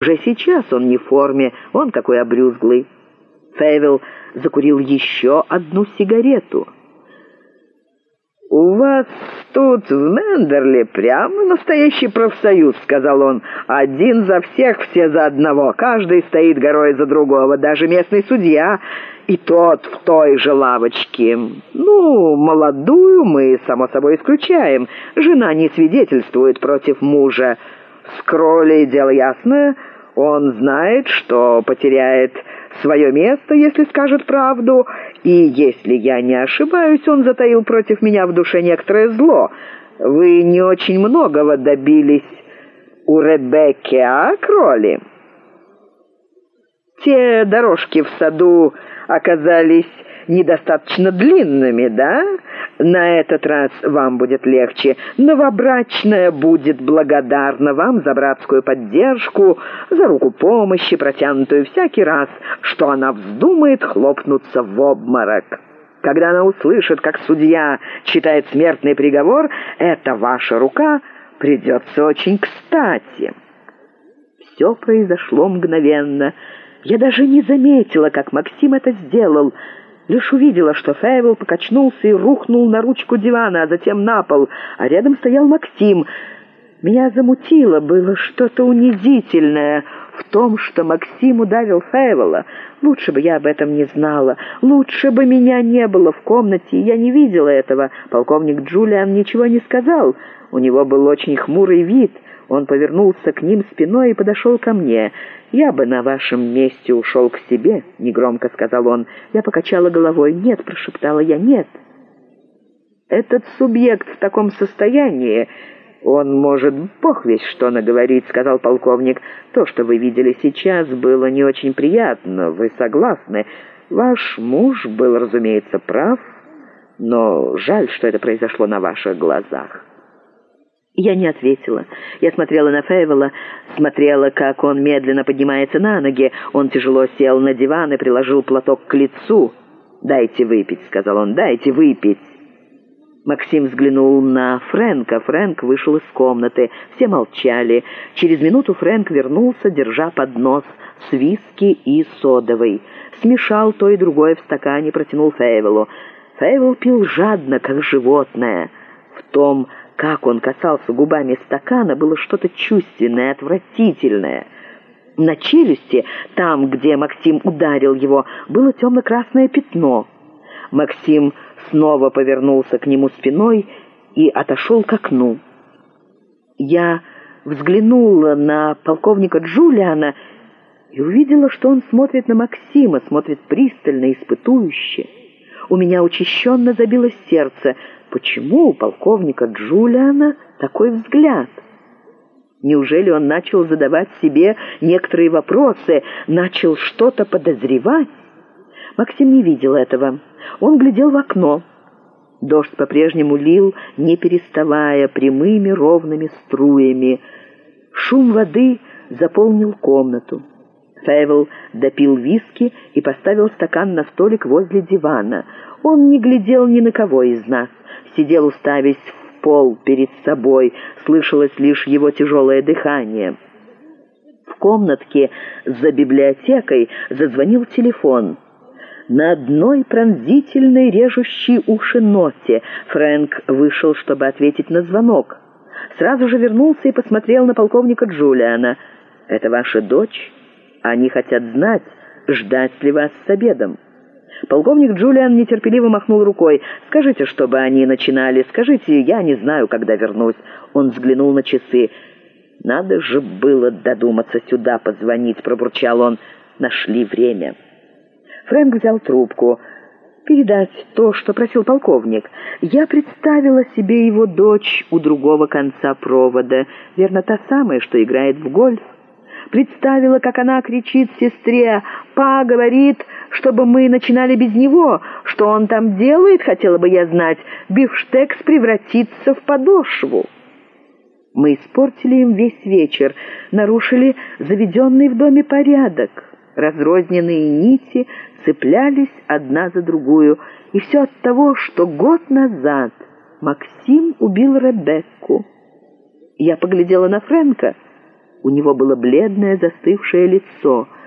Уже сейчас он не в форме, он какой обрюзглый. Фейвел закурил еще одну сигарету. «У вас тут в Мендерли прямо настоящий профсоюз», — сказал он. «Один за всех, все за одного. Каждый стоит горой за другого, даже местный судья, и тот в той же лавочке. Ну, молодую мы, само собой, исключаем. Жена не свидетельствует против мужа». СРоли дело ясное. Он знает, что потеряет свое место, если скажет правду, и, если я не ошибаюсь, он затаил против меня в душе некоторое зло. Вы не очень многого добились у Ребекки, а, Кроли? Те дорожки в саду оказались недостаточно длинными, да? На этот раз вам будет легче. Новобрачная будет благодарна вам за братскую поддержку, за руку помощи, протянутую всякий раз, что она вздумает хлопнуться в обморок. Когда она услышит, как судья читает смертный приговор, эта ваша рука придется очень кстати. Все произошло мгновенно. Я даже не заметила, как Максим это сделал — Лишь увидела, чтоЛ покачнулся и рухнул на ручку дивана, а затем на пол, а рядом стоял Максим. Меня замутило, было что-то унизительное в том, что Максим ударил Фейвела. Лучше бы я об этом не знала. Лучше бы меня не было в комнате, я не видела этого. Полковник Джулиан ничего не сказал. У него был очень хмурый вид — он повернулся к ним спиной и подошел ко мне. «Я бы на вашем месте ушел к себе», — негромко сказал он. Я покачала головой. «Нет», — прошептала я, — «нет». «Этот субъект в таком состоянии...» «Он может, бог весь что наговорить», — сказал полковник. «То, что вы видели сейчас, было не очень приятно, вы согласны. Ваш муж был, разумеется, прав, но жаль, что это произошло на ваших глазах». Я не ответила. Я смотрела на Фейвела, смотрела, как он медленно поднимается на ноги. Он тяжело сел на диван и приложил платок к лицу. «Дайте выпить», — сказал он, — «дайте выпить». Максим взглянул на Фрэнка. Фрэнк вышел из комнаты. Все молчали. Через минутуФрэнк вернулся, держа поднос с виски и содовой. Смешал то и другое в стакане, протянул Фейвелу. Фейвел пил жадно, как животное. В том как он касался губами стакана, было что-то чувственное, отвратительное. На челюсти, там, где Максим ударил его, было темно-красное пятно. Максим снова повернулся к нему спиной и отошел к окну. Я взглянула на полковника Джулиана и увидела, что он смотрит на Максима, смотрит пристально, испытующе. У меня учащенно забилось сердце — Почему у полковника Джулиана такой взгляд? Неужели он начал задавать себе некоторые вопросы, начал что-то подозревать? Максим не видел этого. Он глядел в окно. Дождь по-прежнему лил, не переставая, прямыми ровными струями. Шум воды заполнил комнату. Фейвел допил виски и поставил стакан на столик возле дивана. Он не глядел ни на кого из нас сидел, уставясь в пол перед собой, слышалось лишь его тяжелое дыхание. В комнатке за библиотекой зазвонил телефон. На одной пронзительной, режущей уши ноте Фрэнк вышел, чтобы ответить на звонок. Сразу же вернулся и посмотрел на полковника Джулиана. «Это ваша дочь? Они хотят знать, ждать ли вас с обедом». Полковник Джулиан нетерпеливо махнул рукой. «Скажите, чтобы они начинали. Скажите, я не знаю, когда вернусь». Он взглянул на часы. «Надо же было додуматься сюда позвонить», — пробурчал он. «Нашли время». Фрэнк взял трубку. «Передать то, что просил полковник. Я представила себе его дочь у другого конца провода. Верно, та самая, что играет в гольф. Представила, как она кричит сестре «Па говорит, чтобы мы начинали без него. Что он там делает, хотела бы я знать. Бифштекс превратится в подошву». Мы испортили им весь вечер, нарушили заведенный в доме порядок. Разрозненные нити цеплялись одна за другую. И все от того, что год назад Максим убил Ребекку. Я поглядела на Фрэнка. У него было бледное застывшее лицо —